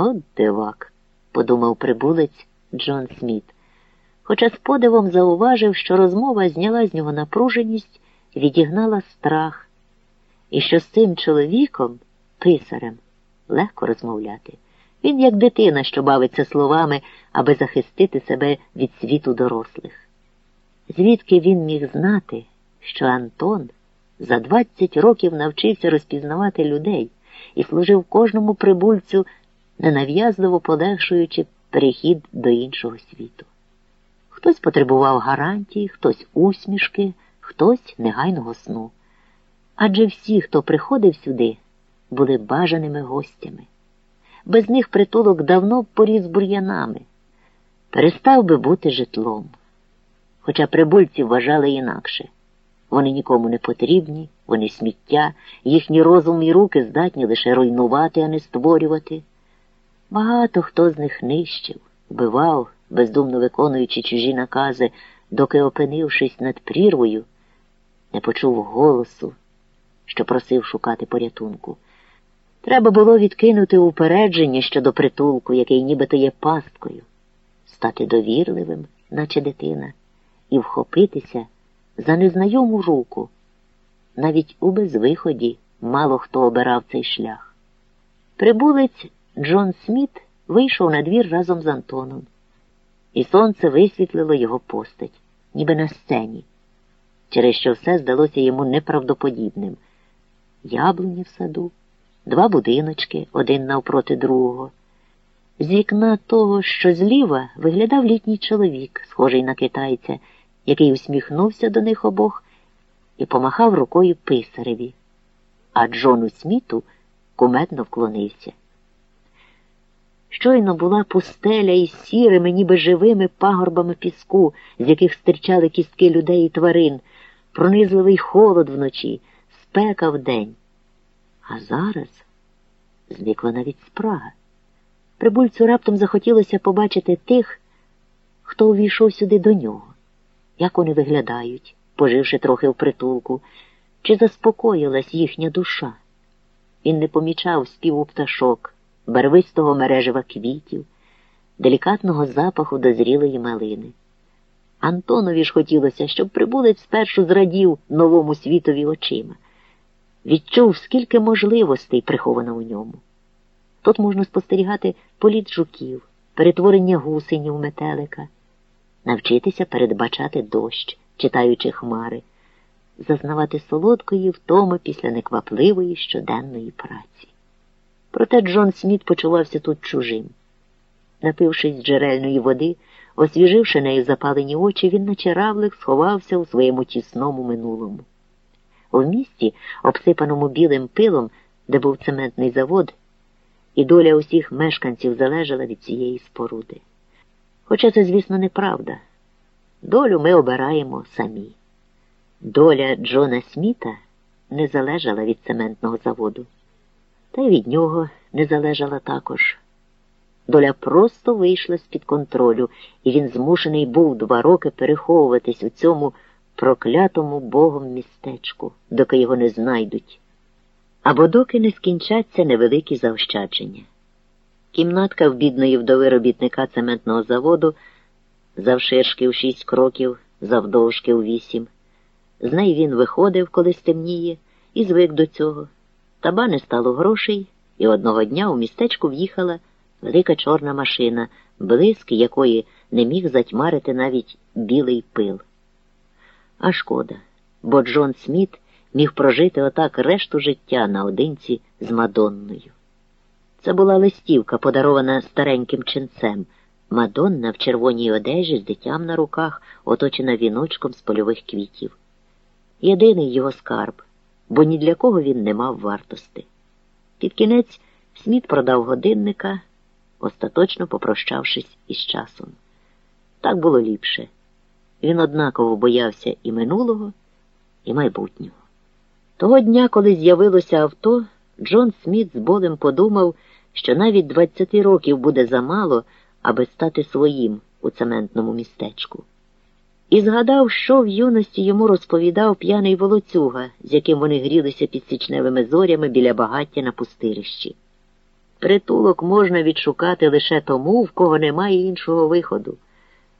От дивак, подумав прибулець Джон Сміт, хоча з подивом зауважив, що розмова зняла з нього напруженість, відігнала страх, і що з цим чоловіком, писарем, легко розмовляти. Він як дитина, що бавиться словами, аби захистити себе від світу дорослих. Звідки він міг знати, що Антон за 20 років навчився розпізнавати людей і служив кожному прибульцю, ненав'язливо полегшуючи перехід до іншого світу. Хтось потребував гарантії, хтось усмішки, хтось негайного сну. Адже всі, хто приходив сюди, були бажаними гостями. Без них притулок давно поріс бур'янами, перестав би бути житлом. Хоча прибульці вважали інакше. Вони нікому не потрібні, вони сміття, їхні розум і руки здатні лише руйнувати, а не створювати. Багато хто з них нищив, вбивав, бездумно виконуючи чужі накази, доки, опинившись над прірвою, не почув голосу, що просив шукати порятунку. Треба було відкинути упередження щодо притулку, який нібито є пасткою, стати довірливим, наче дитина, і вхопитися за незнайому руку. Навіть у безвиході мало хто обирав цей шлях. Прибулець Джон Сміт вийшов на двір разом з Антоном, і сонце висвітлило його постать, ніби на сцені, через що все здалося йому неправдоподібним. Яблуні в саду, два будиночки один навпроти другого. З вікна того, що зліва, виглядав літній чоловік, схожий на китайця, який усміхнувся до них обох і помахав рукою писареві, а Джону Сміту кумедно вклонився. Щойно була пустеля із сірими, ніби живими пагорбами піску, з яких стирчали кістки людей і тварин, пронизливий холод вночі, спека вдень. А зараз зникла навіть спрага. Прибульцю раптом захотілося побачити тих, хто увійшов сюди до нього, як вони виглядають, поживши трохи в притулку, чи заспокоїлась їхня душа. Він не помічав співу пташок барвистого мережева квітів, делікатного запаху дозрілої малини. Антонові ж хотілося, щоб прибулець спершу зрадів новому світові очима, відчув, скільки можливостей приховано у ньому. Тут можна спостерігати політ жуків, перетворення гусенів метелика, навчитися передбачати дощ, читаючи хмари, зазнавати солодкої втоми після неквапливої щоденної праці. Проте Джон Сміт почувався тут чужим. Напившись джерельної води, освіживши нею запалені очі, він наче равлик сховався у своєму тісному минулому. У місті, обсипаному білим пилом, де був цементний завод, і доля усіх мешканців залежала від цієї споруди. Хоча це, звісно, неправда. Долю ми обираємо самі. Доля Джона Сміта не залежала від цементного заводу та й від нього не залежала також. Доля просто вийшла з-під контролю, і він змушений був два роки переховуватись у цьому проклятому богом містечку, доки його не знайдуть, або доки не скінчаться невеликі заощадження. Кімнатка в бідної вдови робітника цементного заводу завширшки в шість кроків, завдовжки у вісім. З неї він виходив, коли стемніє, і звик до цього. Таба не стало грошей, і одного дня у містечку в'їхала велика чорна машина, блиск якої не міг затьмарити навіть білий пил. А шкода, бо Джон Сміт міг прожити отак решту життя наодинці з Мадонною. Це була листівка, подарована стареньким ченцем. Мадонна в червоній одежі з дитям на руках, оточена віночком з польових квітів. Єдиний його скарб бо ні для кого він не мав вартости. Під кінець Сміт продав годинника, остаточно попрощавшись із часом. Так було ліпше. Він однаково боявся і минулого, і майбутнього. Того дня, коли з'явилося авто, Джон Сміт з болем подумав, що навіть 20 років буде замало, аби стати своїм у цементному містечку і згадав, що в юності йому розповідав п'яний волоцюга, з яким вони грілися під січневими зорями біля багаття на пустирищі. Притулок можна відшукати лише тому, в кого немає іншого виходу.